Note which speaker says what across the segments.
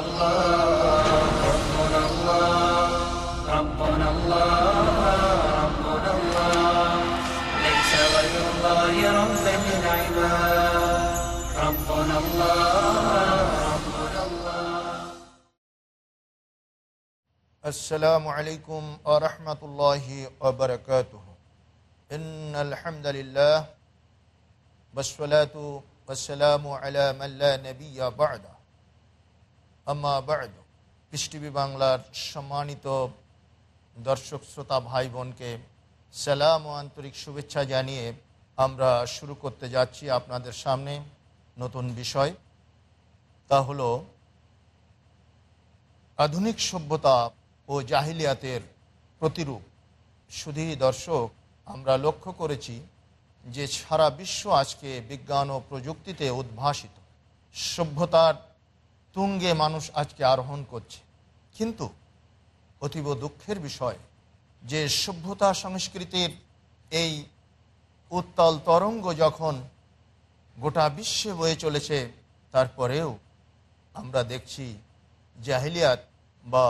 Speaker 1: ربنا الله ربنا الله ربنا الله ليس الله رب للعباد ربنا الله ربنا الله
Speaker 2: السلام عليكم ورحمة الله وبركاته إن الحمد لله والصلاة والسلام على من لا نبي بعد পৃষ্টিভি piece TV বাংলার সম্মানিত দর্শক, শ্রোতা ভাই বোনকে সালাম ও আন্তরিক শুভেচ্ছা জানিয়ে আমরা শুরু করতে যাচ্ছি আপনাদের সামনে নতুন বিষয়। তা হল, আধুনিক সভ্যতা ও জাহিলিয়াতের প্রতিরূপ। শুধু দর্শক, আমরা লক্ষ্য করেছি যে সারা বিশ্ব আজকে বিজ্ঞান ও প্রযুক্তিতে উদ্ভাসিত। সভ্যতার তুঙ্গে মানুষ আজকে আরোহণ করছে। কিন্তু অতীব দুঃখের বিষয় যে সভ্যতা সংস্কৃতির এই উত্তাল তরঙ্গ যখন গোটা বিশ্বে বয়ে চলেছে, তারপরেও আমরা দেখছি জাহিলিয়াত বা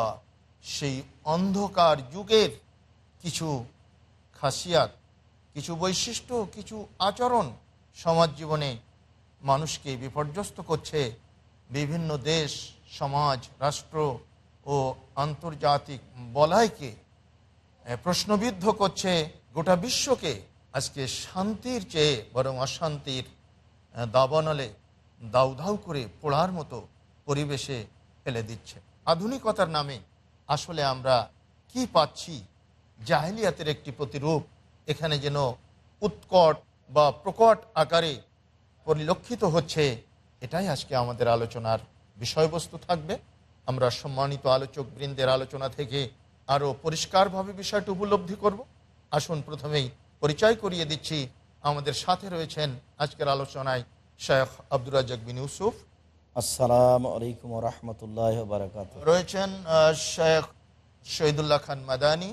Speaker 2: সেই অন্ধকার যুগের কিছু খাসিয়াত, কিছু বৈশিষ্ট্য, কিছু আচরণ সমাজ জীবনে মানুষকে বিপর্যস্ত করছে। বিভিন্ন দেশ, সমাজ, রাষ্ট্র ও আন্তর্জাতিক বলাইকে প্রশ্নবিদ্ধ করছে গোটা বিশ্বকে আজকে শান্তির চেয়ে বরং অশান্তির দাবানলে দাউ দাউ করে পোড়ার মতো পরিবেশে ফেলে দিচ্ছে। আধুনিকতার নামে আসলে আমরা কি পাচ্ছি? জাহেলিয়াতের একটি প্রতিরূপ এখানে যেন উৎকট বা প্রকট আকারে পরিলক্ষিত হচ্ছে এটাই আজকে আমাদের আলোচনার বিষয়বস্তু থাকবে। আমরা সম্মানিত আলোচক বৃন্দের আলোচনা থেকে আরও পরিষ্কারভাবে বিষয়টি উপলব্ধি করব। আসুন প্রথমেই পরিচয় করিয়ে দিচ্ছি। আমাদের সাথে রয়েছেন আজকের আলোচনায় শেখ আব্দুর রাজাক বিন ইউসুফ।
Speaker 3: আসসালাম আলাইকুম রহমতুল্লাহ বারকাত
Speaker 2: রয়েছেন শেখ শহীদুল্লাহ খান মাদানী।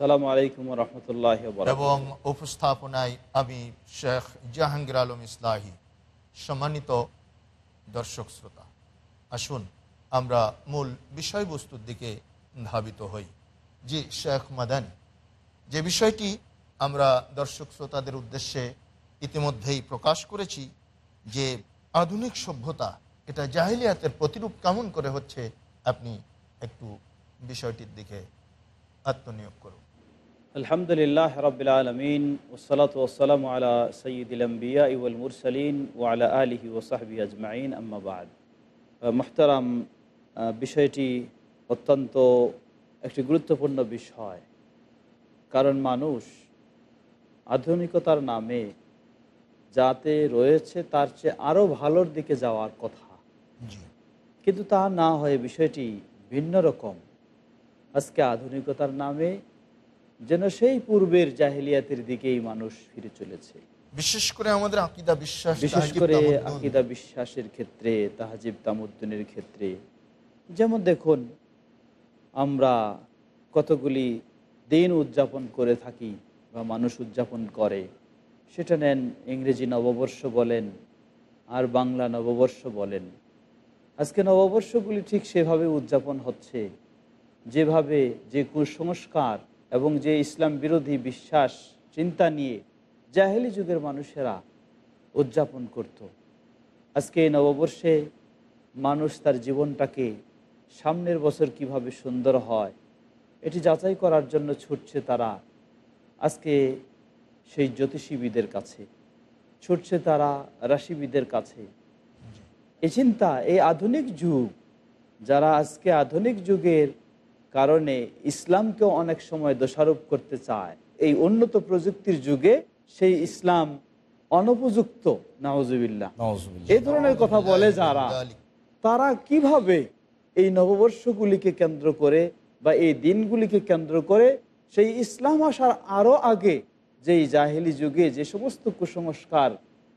Speaker 3: সালামু আলাইকুম রহমতুল্লাহ
Speaker 2: এবং উপস্থাপনায় আমি শেখ জাহাঙ্গীর আলম ইসলাহি। সম্মানিত দর্শক শ্রোতা, আসুন আমরা মূল বিষয়বস্তুর দিকে ধাবিত হই। জি, শেখ মাদানী, যে বিষয়টি আমরা দর্শক শ্রোতাদের উদ্দেশ্যে ইতিমধ্যেই প্রকাশ করেছি, যে আধুনিক সভ্যতা এটা জাহিলিয়াতের প্রতিরূপ কেমন করে হচ্ছে, আপনি একটু বিষয়টির দিকে আত্মনিয়োগ করুন।
Speaker 3: আলহামদুলিল্লাহ রবিল আলমিন ওসলাত ওসালাম আলা সঈদুল আম্বিয়া ইউল মুরসালিন ও আলা আলিহি ওসাহবি আজমাইন আম্মাবাদ মোহতারাম বিষয়টি অত্যন্ত একটি গুরুত্বপূর্ণ বিষয়। কারণ মানুষ আধুনিকতার নামে যাতে রয়েছে তার চেয়ে আরও ভালোর দিকে যাওয়ার কথা। কিন্তু তা না হয়ে বিষয়টি ভিন্ন রকম। আজকে আধুনিকতার নামে যেন সেই পূর্বের জাহিলিয়াতের দিকেই মানুষ ফিরে চলেছে।
Speaker 2: বিশেষ করে আমাদের আকিদা বিশ্বাস
Speaker 3: বিশেষ করে। আকিদা বিশ্বাসের ক্ষেত্রে তাহাজিব তামুদ্দিনের ক্ষেত্রে। যেমন দেখুন আমরা কতগুলি দিন উদযাপন করে থাকি বা মানুষ উদযাপন করে। সেটা নেন ইংরেজি নববর্ষ বলেন আর বাংলা নববর্ষ বলেন। আজকে নববর্ষগুলি ঠিক সেভাবে উদযাপন হচ্ছে যেভাবে যে কুসংস্কার এবং যে ইসলাম বিরোধী বিশ্বাস, চিন্তা নিয়ে জাহেলি যুগের মানুষেরা উদযাপন করত। আজকে এই নববর্ষে মানুষ তার জীবনটাকে সামনের বছর কীভাবে সুন্দর হয়, এটি যাচাই করার জন্য ছুটছে তারা আজকে সেই জ্যোতিষীবিদের কাছে, ছুটছে তারা রাশিবিদের কাছে এ চিন্তা, এই আধুনিক যুগ, যারা আজকে আধুনিক যুগের কারণে ইসলামকেও অনেক সময় দোষারোপ করতে চায়। এই উন্নত প্রযুক্তির যুগে সেই ইসলাম অনুপযুক্ত
Speaker 4: নওয়াজুবিল্লাহ।
Speaker 3: এই ধরনের কথা বলে যারা তারা কীভাবে এই নববর্ষগুলিকে কেন্দ্র করে বা এই দিনগুলিকে কেন্দ্র করে সেই ইসলাম আসার আরও আগে যেই জাহেলি যুগে যে সমস্ত কুসংস্কার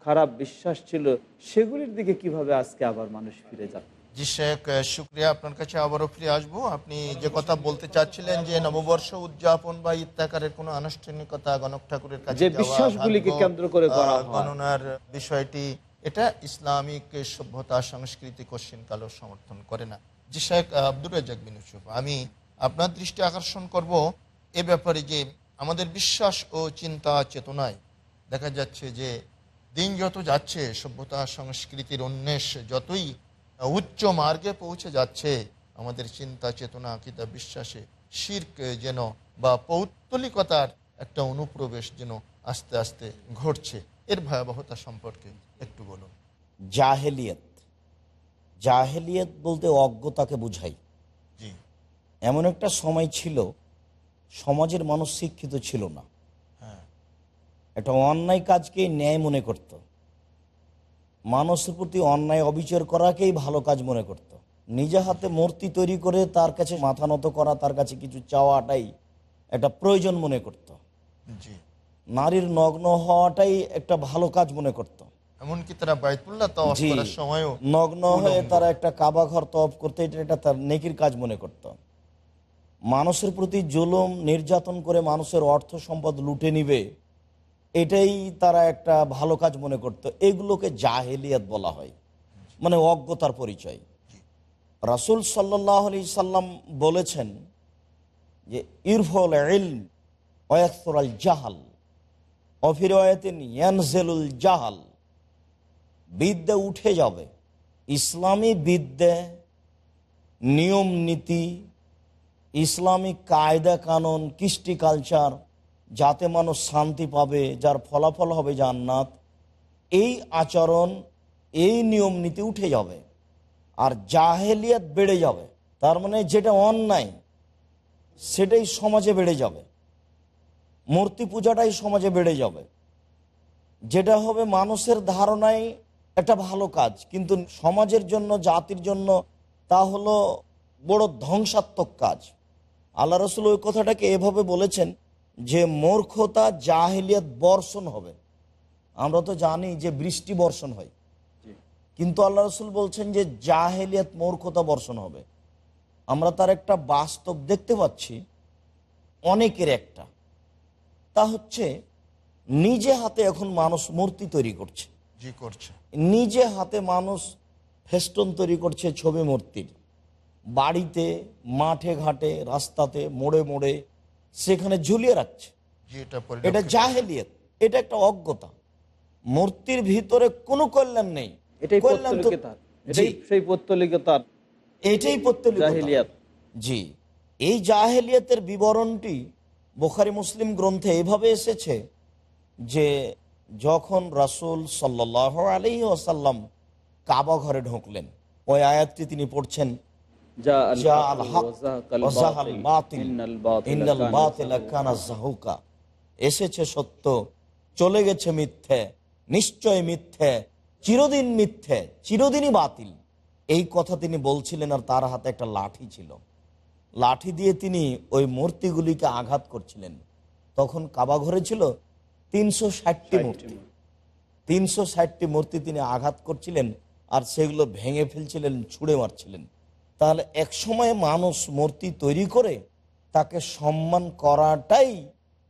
Speaker 3: খারাপ বিশ্বাস ছিল সেগুলির দিকে কীভাবে আজকে আবার মানুষ ফিরে যাবে
Speaker 2: জি শেখ শুক্রিয়া আপনার কাছে আবারও ফিরে আসব আপনি যে কথা বলতে চাচ্ছিলেন যে নববর্ষ উদযাপন বা ইত্যাকারের কোনো আনুষ্ঠানিকতা গণক ঠাকুরের কাছে
Speaker 3: বিশ্বাসগুলিকে কেন্দ্র করে।
Speaker 2: গণনার বিষয়টি এটা ইসলামিক সভ্যতা সংস্কৃতি কোশ্চিন কালো সমর্থন করে না জি শেখ আব্দুর রাজাক বিন ইউসুফ আমি আপনার দৃষ্টি আকর্ষণ করব এ ব্যাপারে যে আমাদের বিশ্বাস ও চিন্তা চেতনায় দেখা যাচ্ছে যে দিন যত যাচ্ছে সভ্যতা সংস্কৃতির উন্মেষ যতই উচ্চ মার্গে পৌঁছে যাচ্ছে। আমাদের চিন্তা চেতনা কিতা বিশ্বাসে শির্ক যেন বা পৌত্তলিকতার একটা অনুপ্রবেশ যেন আস্তে আস্তে ঘটছে। এর ভয়াবহতা সম্পর্কে একটু বলুন।
Speaker 4: জাহেলিয়ত। জাহেলিয়ত বলতে অজ্ঞতাকে বুঝাই।
Speaker 2: জি।
Speaker 4: এমন একটা সময় ছিল সমাজের মানুষ শিক্ষিত ছিল না।
Speaker 2: হ্যাঁ।
Speaker 4: একটা অন্যায় কাজকেই ন্যায় মনে করত। মানুষের প্রতি অন্যায় অবিচার করাকেই ভালো কাজ মনে করত। নিজে হাতে মূর্তি তৈরি করে তার কাছে মাথা নত করা তার কাছে কিছু চাওয়াটাই একটা প্রয়োজন মনে করত।
Speaker 2: জি।
Speaker 4: নারীর নগ্ন হওয়াটাই একটা ভালো কাজ মনে করত।
Speaker 2: এমনকি তারা বাইতুল্লাহ সময়ও
Speaker 4: নগ্ন হয়ে তারা একটা কাবা ঘর তফ করতে এটা একটা তার নেকির কাজ মনে করত। মানুষের প্রতি জুলুম নির্যাতন করে মানুষের অর্থ সম্পদ লুটে নিবে এটাই তারা একটা ভালো কাজ মনে করত। এগুলোকে জাহেলিয়াত বলা হয়। মানে অজ্ঞতার পরিচয়। রাসুল সাল্লাহ আলি সাল্লাম বলেছেন যে ইরফল ওয়াকসরাল জাহাল অফিরায়তিন ইয়ানজেলুল জাহাল, বিদ্যা উঠে যাবে। ইসলামী বিদ্যা নিয়ম নীতি ইসলামিক কায়দা কানুন, কৃষ্টি কালচার যাতে মানুষ শান্তি পাবে, যার ফলাফল হবে জান্নাত, এই আচরণ, এই নিয়ম নীতি উঠে যাবে আর জাহেলিয়াত বেড়ে যাবে। তার মানে যেটা অন্যায়, সেটাই সমাজে বেড়ে যাবে। মূর্তি পূজাটাই সমাজে বেড়ে যাবে। যেটা হবে মানুষের ধারণায় একটা ভালো কাজ, কিন্তু সমাজের জন্য, জাতির জন্য তা হলো বড় ধ্বংসাত্মক কাজ। আল্লাহ রসুল ওই কথাটাকে এভাবে বলেছেন যে মূর্খতা জাহিলিয়াত বর্ষণ হবে। আমরা তো জানি যে বৃষ্টি বর্ষণ হয়। কিন্তু আল্লাহ রসুল বলছেন যে জাহেলিয়াত মূর্খতা বর্ষণ হবে। আমরা তার একটা বাস্তব দেখতে পাচ্ছি অনেকের একটা। তা হচ্ছে নিজে হাতে এখন মানুষ মূর্তি তৈরি করছে।
Speaker 2: জি করছে।
Speaker 4: নিজে হাতে মানুষ ফেস্টন তৈরি করছে ছবি মূর্তির। বাড়িতে মাঠে ঘাটে রাস্তাতে মোড়ে মোড়ে সেখানে ঝুলিয়ে রাখছে।
Speaker 2: এটা
Speaker 4: এটা জাহেলিয়ত। এটা একটা অজ্ঞতা। মূর্তির ভিতরে কোনো কল্যাণ নেই।
Speaker 3: এটাই পত্তলিকতার
Speaker 4: জি,
Speaker 3: সেই পত্তলিকতার
Speaker 4: এটাই পত্তলিকতা।
Speaker 3: জাহিলিয়াত।
Speaker 4: জি। এই জাহেলিয়াতের বিবরণটি বোখারি মুসলিম গ্রন্থে এভাবে এসেছে যে যখন রাসূল সাল্লাহ আলী ওসাল্লাম কাবা ঘরে ঢুকলেন ওই আয়াতটি তিনি পড়ছেন এসেছে সত্য চলে গেছে মিথ্যে নিশ্চয় মিথ্যে চিরদিন মিথ্যে চিরদিনই বাতিল। এই কথা তিনি বলছিলেন আর তার হাতে একটা লাঠি ছিল। লাঠি দিয়ে তিনি ওই মূর্তিগুলিকে আঘাত করছিলেন। তখন কাবা ঘরে ছিল তিনশো ষাটটি মূর্তি। তিনশো ষাটটি মূর্তি তিনি আঘাত করছিলেন আর সেগুলো ভেঙে ফেলছিলেন ছুঁড়ে মারছিলেন। তাহলে এক সময় মানুষ মূর্তি তৈরি করে তাকে সম্মান করাটাই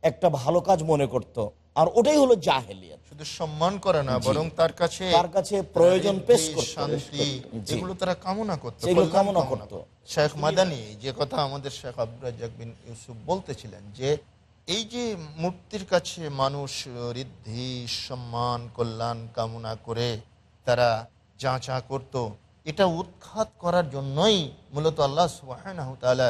Speaker 4: একটা ভালো কাজ মনে করত আর ওটাই হলো জাহেলিয়াত
Speaker 2: শুধু সম্মান করে না বরং তার কাছে
Speaker 4: তার কাছে প্রয়োজন পেশ করতো।
Speaker 2: শান্তি
Speaker 4: জি।
Speaker 2: এগুলো তারা কামনা করতো
Speaker 4: সেগুলো কামনা করতো।
Speaker 2: শেখ মাদানি যে কথা আমাদের শেখ আব্দুল রাজ্জাক বিন ইউসুফ বলতেছিলেন যে এই যে মূর্তির কাছে মানুষ ঋদ্ধি সম্মান কল্যাণ কামনা করে তারা যাঁচা করত এটা উৎখাত করার জন্যই মূলত আল্লাহ সুবহানাহু তাআলা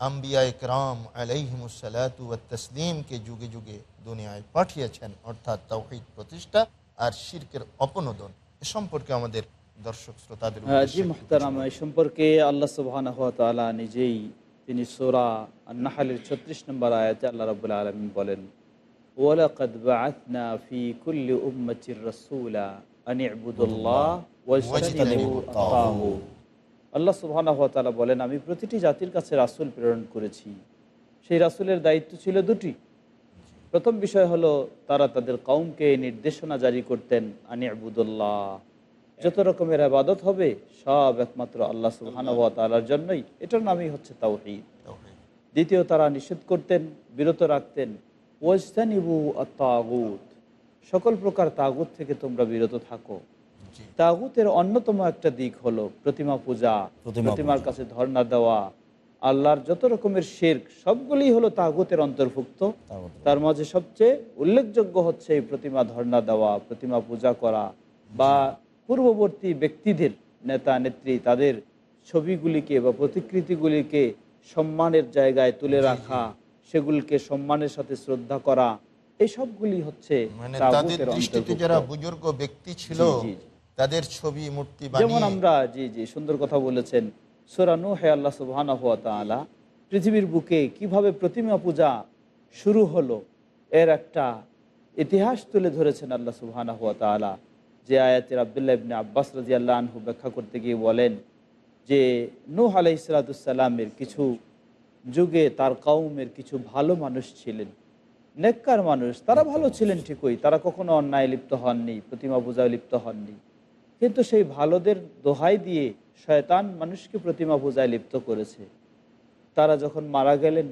Speaker 2: আম্বিয়া ইকরাম আলাইহিমুসালাতু ওয়াত তাসলিমকে যুগে যুগে দুনিয়ায় পাঠিয়েছেন অর্থাৎ তাওহীদ প্রতিষ্ঠা আর শিরকের অপনোদন। এ সম্পর্কে আমাদের দর্শক শ্রোতাদের
Speaker 3: হ্যাঁ, জি সম্পর্কে আল্লাহ সুবহানাহু ওয়া তাআলা নিজেই তিনি সূরা আন-নাহলের 36 নম্বর আয়াতে আল্লাহ রাব্বুল আলামিন বলেন ওয়ালাকাদ বাআথনা ফি কুল্লি উম্মাতির রাসূলা আন ইবুদুল্লাহ আল্লাহ তাআলা বলেন আমি প্রতিটি জাতির কাছে রাসূল প্রেরণ করেছি। সেই রাসূলের দায়িত্ব ছিল দুটি। প্রথম বিষয় হলো তারা তাদের কওমকে নির্দেশনা জারি করতেন আনি আবুদুল্লাহ যত রকমের আবাদত হবে সব একমাত্র আল্লাহ তাআলার জন্যই। এটার নামই হচ্ছে তাওহীদ। দ্বিতীয় তারা নিষেধ করতেন বিরত রাখতেন। ওয়াজতানিবু আত-তাগুত। সকল প্রকার তাগুত থেকে তোমরা বিরত থাকো। তাগুতের অন্যতম একটা দিক হলো প্রতিমা পূজা
Speaker 4: প্রতিমা
Speaker 3: প্রতিমার কাছে ধর্ণা দেওয়া আল্লাহর যত রকমের শেরক সবগুলি হলো তাগুতের অন্তর্ভুক্ত। তার মাঝে সবচেয়ে উল্লেখযোগ্য হচ্ছে এই প্রতিমা ধর্ণা দেওয়া প্রতিমা পূজা করা বা পূর্ববর্তী ব্যক্তিদের নেতা নেত্রী তাদের ছবিগুলিকে বা প্রতিকৃতিগুলিকে সম্মানের জায়গায় তুলে রাখা সেগুলিকে সম্মানের সাথে শ্রদ্ধা করা এই সবগুলি হচ্ছে
Speaker 2: মানে তাদের দৃষ্টিতে যারা বুজুর্গ ব্যক্তি ছিল। তাদের ছবি মূর্তি
Speaker 3: যেমন আমরা জি জি সুন্দর কথা বলেছেন সোরানু হে আল্লাহ সুবহান তাআলা পৃথিবীর বুকে কীভাবে প্রতিমা পূজা শুরু হলো এর একটা ইতিহাস তুলে ধরেছেন আল্লাহ সুবহান তাআলা যে আয়াতের আবদুল্লাহ ইবনে আব্বাস রাজি আল্লাহ আনহু ব্যাখ্যা করতে গিয়ে বলেন যে নূহ সালামের কিছু যুগে তার কওমের কিছু ভালো মানুষ ছিলেন। নেককার মানুষ তারা ভালো ছিলেন ঠিকই তারা কখনো অন্যায় লিপ্ত হননি প্রতিমা পূজায় লিপ্ত হননি। কিন্তু সেই ভালোদের দোহাই দিয়ে শয়তান মানুষকে প্রতিমা পূজায় লিপ্ত করেছে। তারা যখন মারা গেলেন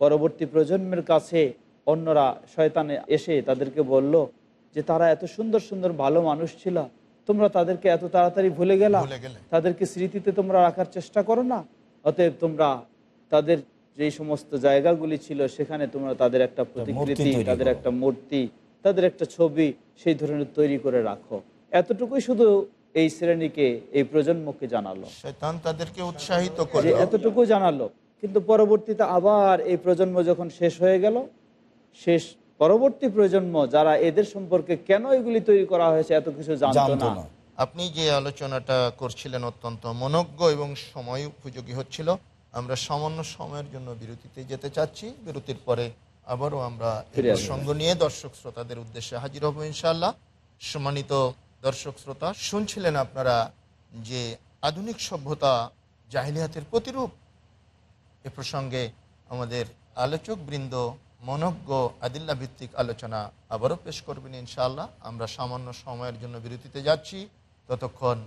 Speaker 3: পরবর্তী প্রজন্মের কাছে অন্যরা শয়তানে এসে তাদেরকে বলল যে তারা এত সুন্দর সুন্দর ভালো মানুষ ছিল তোমরা তাদেরকে এত তাড়াতাড়ি ভুলে গেলা? তাদেরকে স্মৃতিতে তোমরা রাখার চেষ্টা করো না? অতএব তোমরা তাদের যেই সমস্ত জায়গাগুলি ছিল সেখানে তোমরা তাদের একটা প্রতিকৃতি তাদের একটা মূর্তি তাদের একটা ছবি সেই ধরনের তৈরি করে রাখো। এতটুকুই শুধু এই শ্রেণীকে এই প্রজন্মকে জানালো।
Speaker 2: তাদেরকে উৎসাহিত
Speaker 3: যে
Speaker 2: করল।
Speaker 3: এতটুকু জানালো। কিন্তু পরবর্তীতে আবার এই প্রজন্ম যখন শেষ হয়ে গেল শেষ পরবর্তী প্রজন্ম যারা এদের সম্পর্কে কেন এগুলি তৈরি করা হয়েছে এত কিছু জানতো না।
Speaker 2: আপনি যে আলোচনাটা করছিলেন অত্যন্ত মনজ্ঞ এবং সময় উপযোগী হচ্ছিল আমরা সামান্য সময়ের জন্য বিরতিতে যেতে চাচ্ছি। বিরতির পরে আবারও আমরা এই প্রসঙ্গ নিয়ে দর্শক শ্রোতাদের উদ্দেশ্যে হাজির হব ইনশাআল্লাহ। সম্মানিত দর্শক শ্রোতা শুনছিলেন আপনারা যে আধুনিক সভ্যতা জাহিলিয়াতের প্রতিরূপ? এ প্রসঙ্গে আমাদের আলোচক বৃন্দ মনজ্ঞ আদিল্লা ভিত্তিক আলোচনা আবারও পেশ করবেন ইনশাআল্লাহ। আমরা সামান্য সময়ের জন্য বিরতিতে যাচ্ছি। ততক্ষণ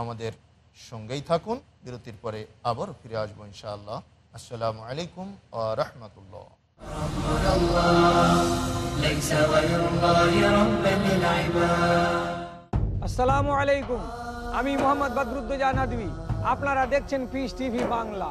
Speaker 2: আমাদের সঙ্গেই থাকুন। বিরতির পরে আবার ফিরে আসব ইনশাআল্লাহ। আসসালামু আলাইকুম আ রহমতুল্লাহ।
Speaker 5: আসসালামু আলাইকুম। আমি মোহাম্মদ বদরুদ্দোজা নদী আপনারা দেখছেন পিস টিভি বাংলা।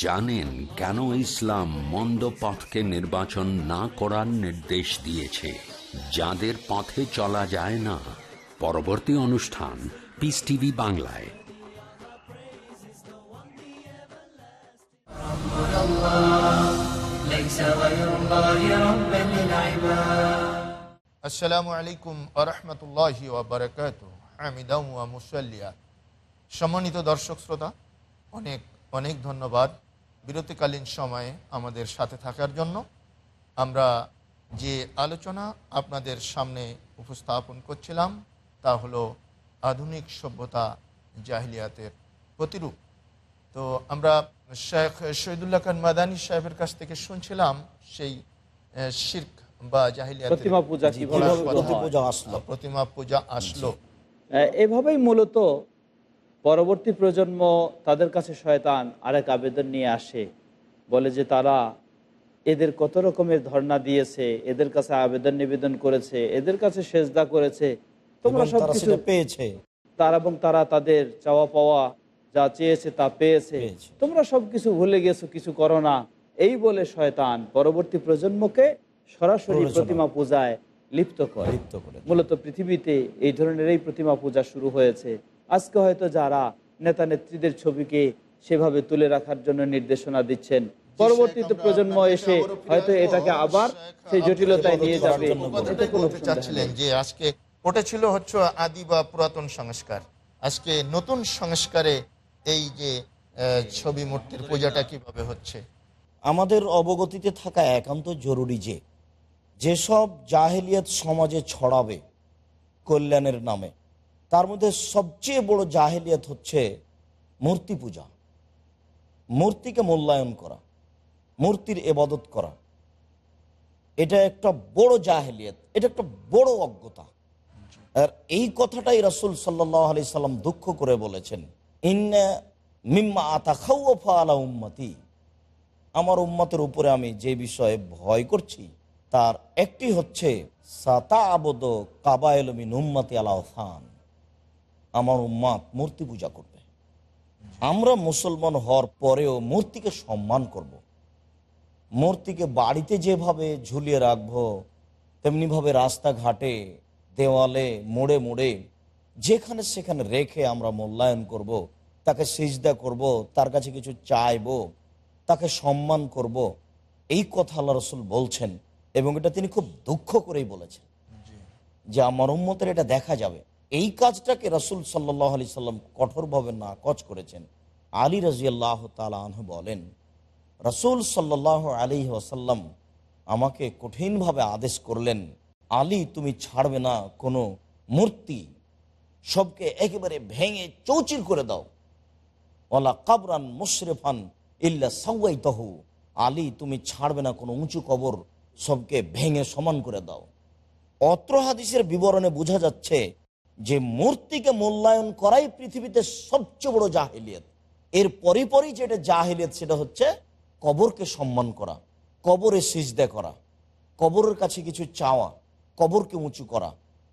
Speaker 6: জানেন কেন ইসলাম মন্দ পথকে নির্বাচন না করার নির্দেশ দিয়েছে। যাদের পথে চলা যায় না। পরবর্তী অনুষ্ঠান পিস টিভি বাংলায়।
Speaker 2: আসসালামু আলাইকুম আরহামতুল্লাহ ওবরাকাত আমিদাম সম্মানিত দর্শক, শ্রোতা, অনেক অনেক ধন্যবাদ। বিরতিকালীন সময়ে আমাদের সাথে থাকার জন্য আমরা যে আলোচনা আপনাদের সামনে উপস্থাপন করছিলাম তা হলো আধুনিক সভ্যতা জাহিলিয়াতের প্রতিরূপ। তো আমরা শেখ শহীদুল্লাহ খান মাদানী সাহেবের কাছ থেকে শুনছিলাম সেই শির্ক বা জাহিলিয়াতের
Speaker 3: প্রতিমা পূজা
Speaker 4: আসলো।
Speaker 2: প্রতিমা পূজা আসলো।
Speaker 3: আহ, এভাবেই মূলত পরবর্তী প্রজন্ম তাদের কাছে শয়তান আরেক আবেদন নিয়ে আসে। বলে যে তারা এদের কত রকমের ধর্ণা দিয়েছে এদের কাছে আবেদন নিবেদন করেছে এদের কাছে সেজদা করেছে। তোমরা সব কিছু
Speaker 4: পেয়েছে।
Speaker 3: তারা এবং তারা তাদের চাওয়া পাওয়া যা চেয়েছে তা পেয়েছে। তোমরা সব কিছু ভুলে গেছো কিছু করো না। এই বলে শয়তান পরবর্তী প্রজন্মকে সরাসরি প্রতিমা পূজায় লিপ্ত করে।
Speaker 4: লিপ্ত করে
Speaker 3: মূলত পৃথিবীতে এই ধরনের এই প্রতিমা পূজা শুরু হয়েছে। আজকে হয়তো যারা নেতা নেত্রীদের ছবিকে সেভাবে তুলে রাখার জন্য নির্দেশনা দিচ্ছেন পরবর্তীতে প্রজন্ম এসে হয়তো এটাকে আবার সেই জটিলতায় নিয়ে যাবে।
Speaker 2: চাচ্ছিলেন যে আজকে ওটা ছিল হচ্ছে আদি বা পুরাতন সংস্কার। আজকে নতুন সংস্কারে এই যে আহ, ছবি মূর্তির পূজাটা কীভাবে হচ্ছে?
Speaker 4: আমাদের অবগতিতে থাকা একান্ত জরুরি যে যেসব জাহেলিয়াত সমাজে ছড়াবে কল্যাণের নামে তার মধ্যে সবচেয়ে বড় জাহেলিয়াত হচ্ছে মূর্তি পূজা। মূর্তিকে মূল্যায়ন করা, মূর্তির এবাদত করা। এটা একটা বড় জাহেলিয়াত, এটা একটা বড় অজ্ঞতা। আর এই কথাটাই রাসুল সাল্লাহ আলি সাল্লাম দুঃখ করে বলেছেন, ইন্না মিম্মা আতা খাউফা আলা উম্মতি। আমার উম্মতের উপরে আমি যে বিষয়ে ভয় করছি, তার একটি হচ্ছে সাতা আবদ কাবায়লমিন উম্মতি আলাহান আমার উম্মাত মূর্তি পূজা করবে আমরা মুসলমান হওয়ার পরেও মূর্তিকে সম্মান করব। মূর্তিকে বাড়িতে যেভাবে ঝুলিয়ে রাখব তেমনিভাবে রাস্তাঘাটে দেওয়ালে মোড়ে মোড়ে যেখানে সেখানে রেখে আমরা মূল্যায়ন করব। তাকে সিজদা করব তার কাছে কিছু চাইব তাকে সম্মান করব এই কথা আল্লাহ রসুল বলছেন এবং এটা তিনি খুব দুঃখ করেই বলেছেন যে আমার উন্মতের এটা দেখা যাবে এই কাজটাকে রসুল সাল্লাহ আলি সাল্লাম কঠোরভাবে নাকচ করেছেন। আলী রাজিয়াল্লাহ তালাহ বলেন, রসুল সাল্লাহ আলী ওয়াসাল্লাম আমাকে কঠিনভাবে আদেশ করলেন, আলী তুমি ছাড়বে না, কোনো মূর্তি সবকে একেবারে ভেঙে চৌচির করে দাও। ওলা কাবরান মুশরেফান ইল্লা সাউয়াই তহু আলী তুমি ছাড়বে না, কোনো উঁচু কবর সবকে ভেঙে সমান করে দাও। অত্র হাদিসের বিবরণে বোঝা যাচ্ছে যে মূর্তিকে মূল্যায়ন করাই পৃথিবীতে সবচেয়ে বড় জাহিলিয়ত। এর পরই পরই যেটা জাহিলিয়ত, সেটা হচ্ছে কবরকে সম্মান করা, কবরে সিজদা করা, কবরের কাছে কিছু চাওয়া, কবরকে উঁচু করা।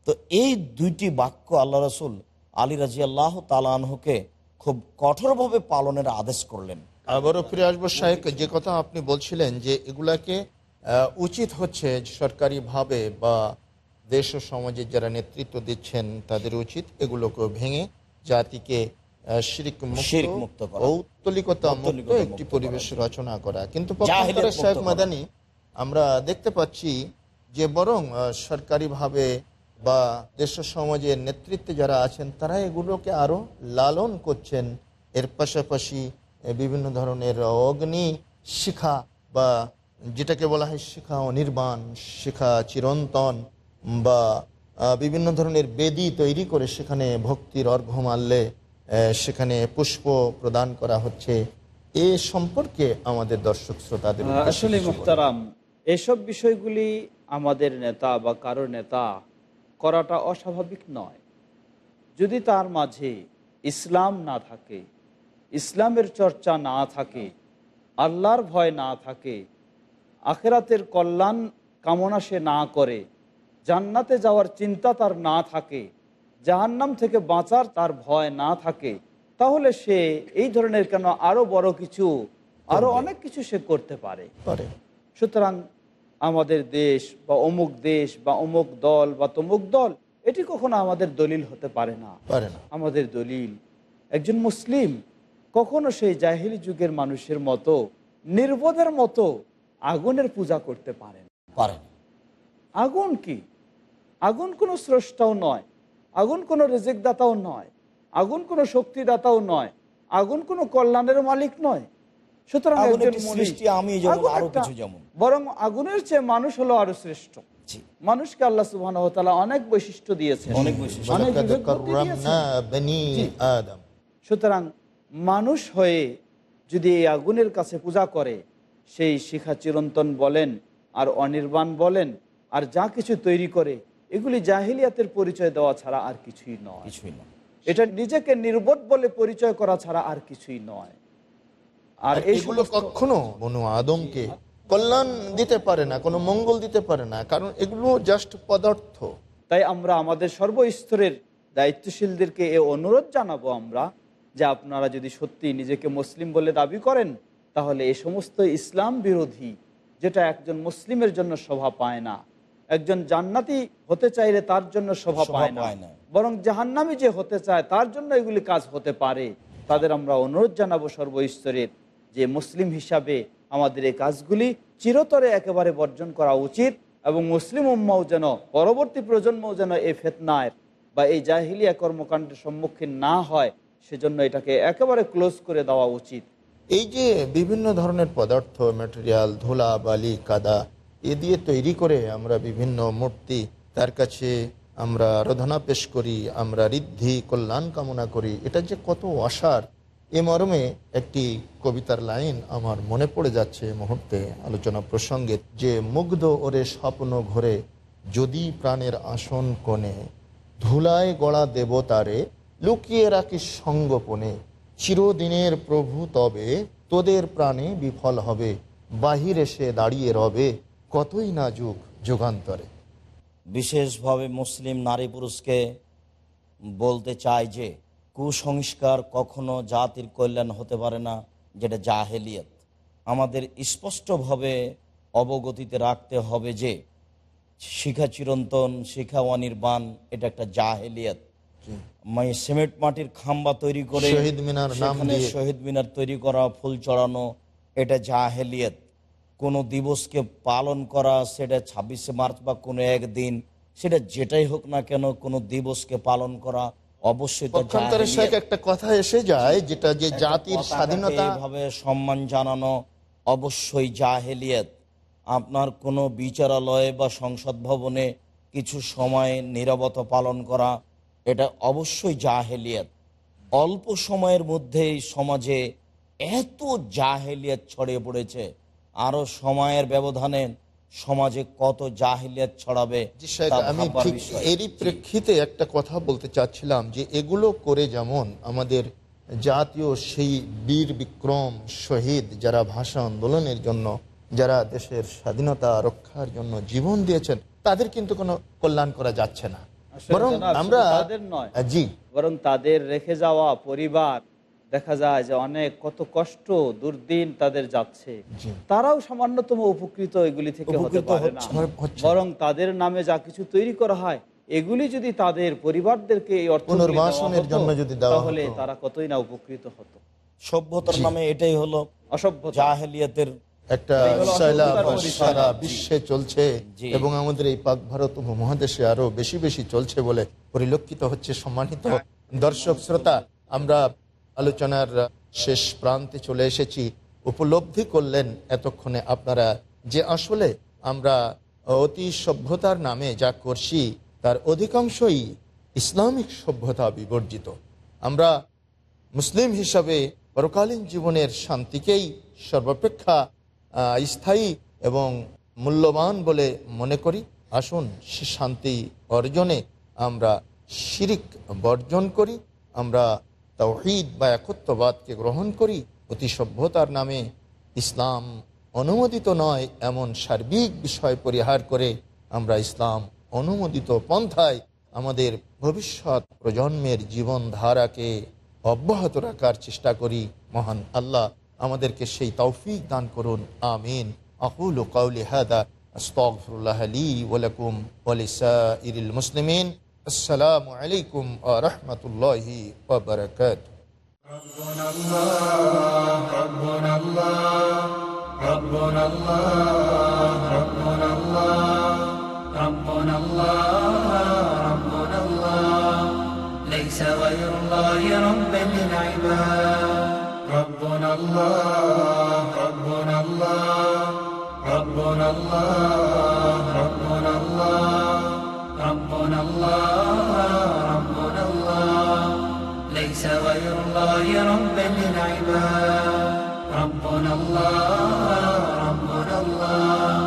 Speaker 4: তো এই দুইটি বাক্য আল্লাহ রসুল আলী রাজি আল্লাহ তালানহকে খুব কঠোরভাবে পালনের আদেশ করলেন।
Speaker 2: আবারও ফিরে আসব সাহেব যে কথা আপনি বলছিলেন যে এগুলাকে উচিত হচ্ছে সরকারিভাবে বা দেশ ও সমাজের যারা নেতৃত্ব দিচ্ছেন তাদের উচিত এগুলোকে ভেঙে জাতিকে আহ, শিরিক মুক্ত
Speaker 4: মুক্ত
Speaker 2: ঔত্তলিকতা মুক্ত একটি পরিবেশ রচনা করা। কিন্তু। মাদানি আমরা দেখতে পাচ্ছি যে বরং সরকারিভাবে বা দেশ সমাজের নেতৃত্বে যারা আছেন তারা এগুলোকে আরও লালন করছেন। এর পাশাপাশি বিভিন্ন ধরনের অগ্নি শিখা বা যেটাকে বলা হয় শিখা অনির্বাণ শিখা চিরন্তন বা বিভিন্ন ধরনের বেদি তৈরি করে সেখানে ভক্তির অর্ঘ্য মারলে সেখানে পুষ্প প্রদান করা হচ্ছে। এ সম্পর্কে আমাদের দর্শক শ্রোতাদের
Speaker 3: আসলে মুক্তারাম এসব বিষয়গুলি আমাদের নেতা বা কারও নেতা করাটা অস্বাভাবিক নয়। যদি তার মাঝে ইসলাম না থাকে ইসলামের চর্চা না থাকে আল্লাহর ভয় না থাকে আখেরাতের কল্যাণ কামনা সে না করে জান্নাতে যাওয়ার চিন্তা তার না থাকে জাহান্নাম থেকে বাঁচার তার ভয় না থাকে তাহলে সে এই ধরনের কেন আরও বড় কিছু আরও অনেক কিছু সে করতে পারে।
Speaker 2: পারে।
Speaker 3: সুতরাং আমাদের দেশ বা অমুক দেশ বা অমুক দল বা তমুক দল এটি কখনো আমাদের দলিল হতে পারে না। আমাদের দলিল একজন মুসলিম কখনো সেই জাহিলি যুগের মানুষের মতো নির্বোধের মতো আগুনের পূজা করতে পারে না।
Speaker 4: পারেন
Speaker 3: আগুন কি? আগুন কোনো স্রষ্টাও নয় আগুন কোনো রেজেকদাতাও নয় আগুন কোনো শক্তিদাতাও নয় আগুন কোনো কল্যাণের মালিক নয়। সুতরাং। বরং আগুনের চেয়ে মানুষ হলো আরও শ্রেষ্ঠ। মানুষকে আল্লাহ সুবাহ অনেক বৈশিষ্ট্য দিয়েছেন। সুতরাং মানুষ হয়ে যদি এই আগুনের কাছে পূজা করে সেই শিখা চিরন্তন বলেন আর অনির্বাণ বলেন আর যা কিছু তৈরি করে এগুলি জাহিলিয়াতের পরিচয় দেওয়া ছাড়া আর কিছুই নয়।
Speaker 4: কিছুই না
Speaker 3: এটা নিজেকে নির্বোধ বলে পরিচয় করা ছাড়া আর কিছুই নয়। আর এইগুলো
Speaker 2: এগুলো কখনো বনু আদমকে কল্যাণ দিতে পারে না কোনো মঙ্গল দিতে পারে না কারণ এগুলো জাস্ট পদার্থ।
Speaker 3: তাই আমরা আমাদের সর্বস্তরের দায়িত্বশীলদেরকে এ অনুরোধ জানাব আমরা যে আপনারা যদি সত্যি নিজেকে মুসলিম বলে দাবি করেন তাহলে এ সমস্ত ইসলাম বিরোধী যেটা একজন মুসলিমের জন্য শোভা পায় না। একজন জান্নাতি হতে চাইলে তার জন্য শোভা
Speaker 4: শোভা
Speaker 3: পায় না।
Speaker 4: পায় না।
Speaker 3: বরং জাহান্নামি যে হতে চায় তার জন্য এগুলি কাজ হতে পারে। তাদের আমরা অনুরোধ জানাব সর্বস্তরের যে মুসলিম হিসাবে আমাদের এই কাজগুলি চিরতরে একেবারে বর্জন করা উচিত এবং মুসলিম উম্মাও যেন পরবর্তী প্রজন্মও যেন এই ফেতনায় বা এই জাহিলিয়া কর্মকাণ্ডের সম্মুখীন না হয় সেজন্য এটাকে একেবারে ক্লোজ করে দেওয়া উচিত।
Speaker 2: এই যে বিভিন্ন ধরনের পদার্থ ম্যাটেরিয়াল ধুলা বালি কাদা এ দিয়ে তৈরি করে আমরা বিভিন্ন মূর্তি, তার কাছে আমরা আরাধনা পেশ করি, আমরা ঋদ্ধি, কল্যাণ কামনা করি। এটা যে কত অসার। এ মর্মে একটি কবিতার লাইন আমার মনে পড়ে যাচ্ছে মুহূর্তে আলোচনা প্রসঙ্গে, যে মুগ্ধ ওরে স্বপ্ন ঘরে, যদি প্রাণের আসন কোণে ধুলায় গড়া দেবতারে, লুকিয়ে রাখিস সঙ্গোপনে। চিরদিনের প্রভু তবে, তোদের প্রাণে বিফল হবে, বাহির এসে দাঁড়িয়ে রবে। কতই না যুগ যুগান্তরে।
Speaker 4: বিশেষভাবে মুসলিম নারী পুরুষকে বলতে চায় যে কুসংস্কার কখনো জাতির কল্যাণ হতে পারে না যেটা জাহেলিয়ত। আমাদের স্পষ্টভাবে অবগতিতে রাখতে হবে যে শিখা চিরন্তন শিখা অনির্বাণ এটা একটা জাহেলিয়ত। মানে সিমেন্ট মাটির খাম্বা তৈরি করে
Speaker 2: শহীদ মিনার।
Speaker 4: শহীদ মিনার তৈরি করা ফুল চড়ানো এটা জাহেলিয়ত। কোনো দিবসকে পালন করা সেটা ছাব্বিশে মার্চ বা কোনো একদিন সেটা যেটাই হোক না কেন কোনো দিবসকে পালন করা অবশ্যই তা
Speaker 2: পক্ষান্তরে শেখ
Speaker 4: জাহেলিয়ত।
Speaker 2: একটা কথা এসে যায় যেটা যে জাতির স্বাধীনতা
Speaker 4: এইভাবে সম্মান জানানো অবশ্যই জাহেলিয়ত আপনার কোনো বিচারালয়ে বা সংসদ ভবনে কিছু সময় নিরবতা পালন করা এটা অবশ্যই জাহেলিয়ত অল্প সময়ের মধ্যেই সমাজে এত জাহেলিয়ত ছড়িয়ে পড়েছে আরও সময়ের ব্যবধানে সমাজে কত জাহিলিয়াত ছড়াবে
Speaker 2: আমি ঠিক এরই প্রেক্ষিতে একটা কথা বলতে চাচ্ছিলাম যে এগুলো করে যেমন আমাদের জাতীয় সেই বীর বিক্রম শহীদ যারা ভাষা আন্দোলনের জন্য যারা দেশের স্বাধীনতা রক্ষার জন্য জীবন দিয়েছেন তাদের কিন্তু কোনো কল্যাণ করা যাচ্ছে না বরং আমরা
Speaker 3: তাদের নয়।
Speaker 2: জি
Speaker 3: বরং তাদের রেখে যাওয়া পরিবার দেখা যায় যে অনেক কত কষ্ট দুর্দিন তাদের যাচ্ছে। তারাও সামান্যতম উপকৃত এগুলি থেকে হতে পারে না। বরং তাদের নামে যা কিছু তৈরি করা হয় এগুলি যদি তাদের পরিবারদেরকে এই অর্থ
Speaker 2: জন্য যদি দেওয়া
Speaker 3: তাহলে তারা কতই না উপকৃত হতো।
Speaker 4: সভ্যতার নামে এটাই হলো
Speaker 3: অসভ্যতা।
Speaker 4: জাহেলিয়তের
Speaker 2: একটা। সারা বিশ্বে চলছে এবং আমাদের এই পাক ভারত উপমহাদেশে আরও বেশি বেশি চলছে বলে পরিলক্ষিত হচ্ছে সম্মানিত দর্শক শ্রোতা। আমরা আলোচনার শেষ প্রান্তে চলে এসেছি। উপলব্ধি করলেন এতক্ষণে আপনারা যে আসলে আমরা অতি সভ্যতার নামে যা করছি, তার অধিকাংশই ইসলামিক সভ্যতা বিবর্জিত। আমরা মুসলিম হিসাবে পরকালীন জীবনের শান্তিকেই সর্বাপেক্ষা স্থায়ী এবং মূল্যবান বলে মনে করি। আসুন সে শান্তি অর্জনে আমরা শিরিক বর্জন করি। আমরা তৌহিদ বা একত্ববাদকে গ্রহণ করি অতি সভ্যতার নামে। ইসলাম অনুমোদিত নয় এমন সার্বিক বিষয় পরিহার করে আমরা ইসলাম অনুমোদিত পন্থায় আমাদের ভবিষ্যৎ প্রজন্মের জীবনধারাকে অব্যাহত রাখার চেষ্টা করি। মহান আল্লাহ আমাদেরকে সেই তৌফিক দান করুন। আমিন। আকুল কাউলি হাদা। আস্তাগফিরুল্লাহ লি ওয়া লাকুম ওয়া লিসাইরিল السلام عليكم ورحمة الله وبركاته.
Speaker 1: ربنا الله ربنا الله ربنا الله ربنا الله ربنا الله ربنا الله. ليس غير الله رب للعباد ربنا الله ربنا الله ربنا الله. الله ربا للعباد ربنا الله ربنا الله.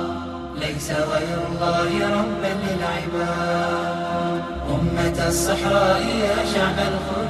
Speaker 1: ليس غير الله ربا للعباد أمة الصحراء يا شعب الخلود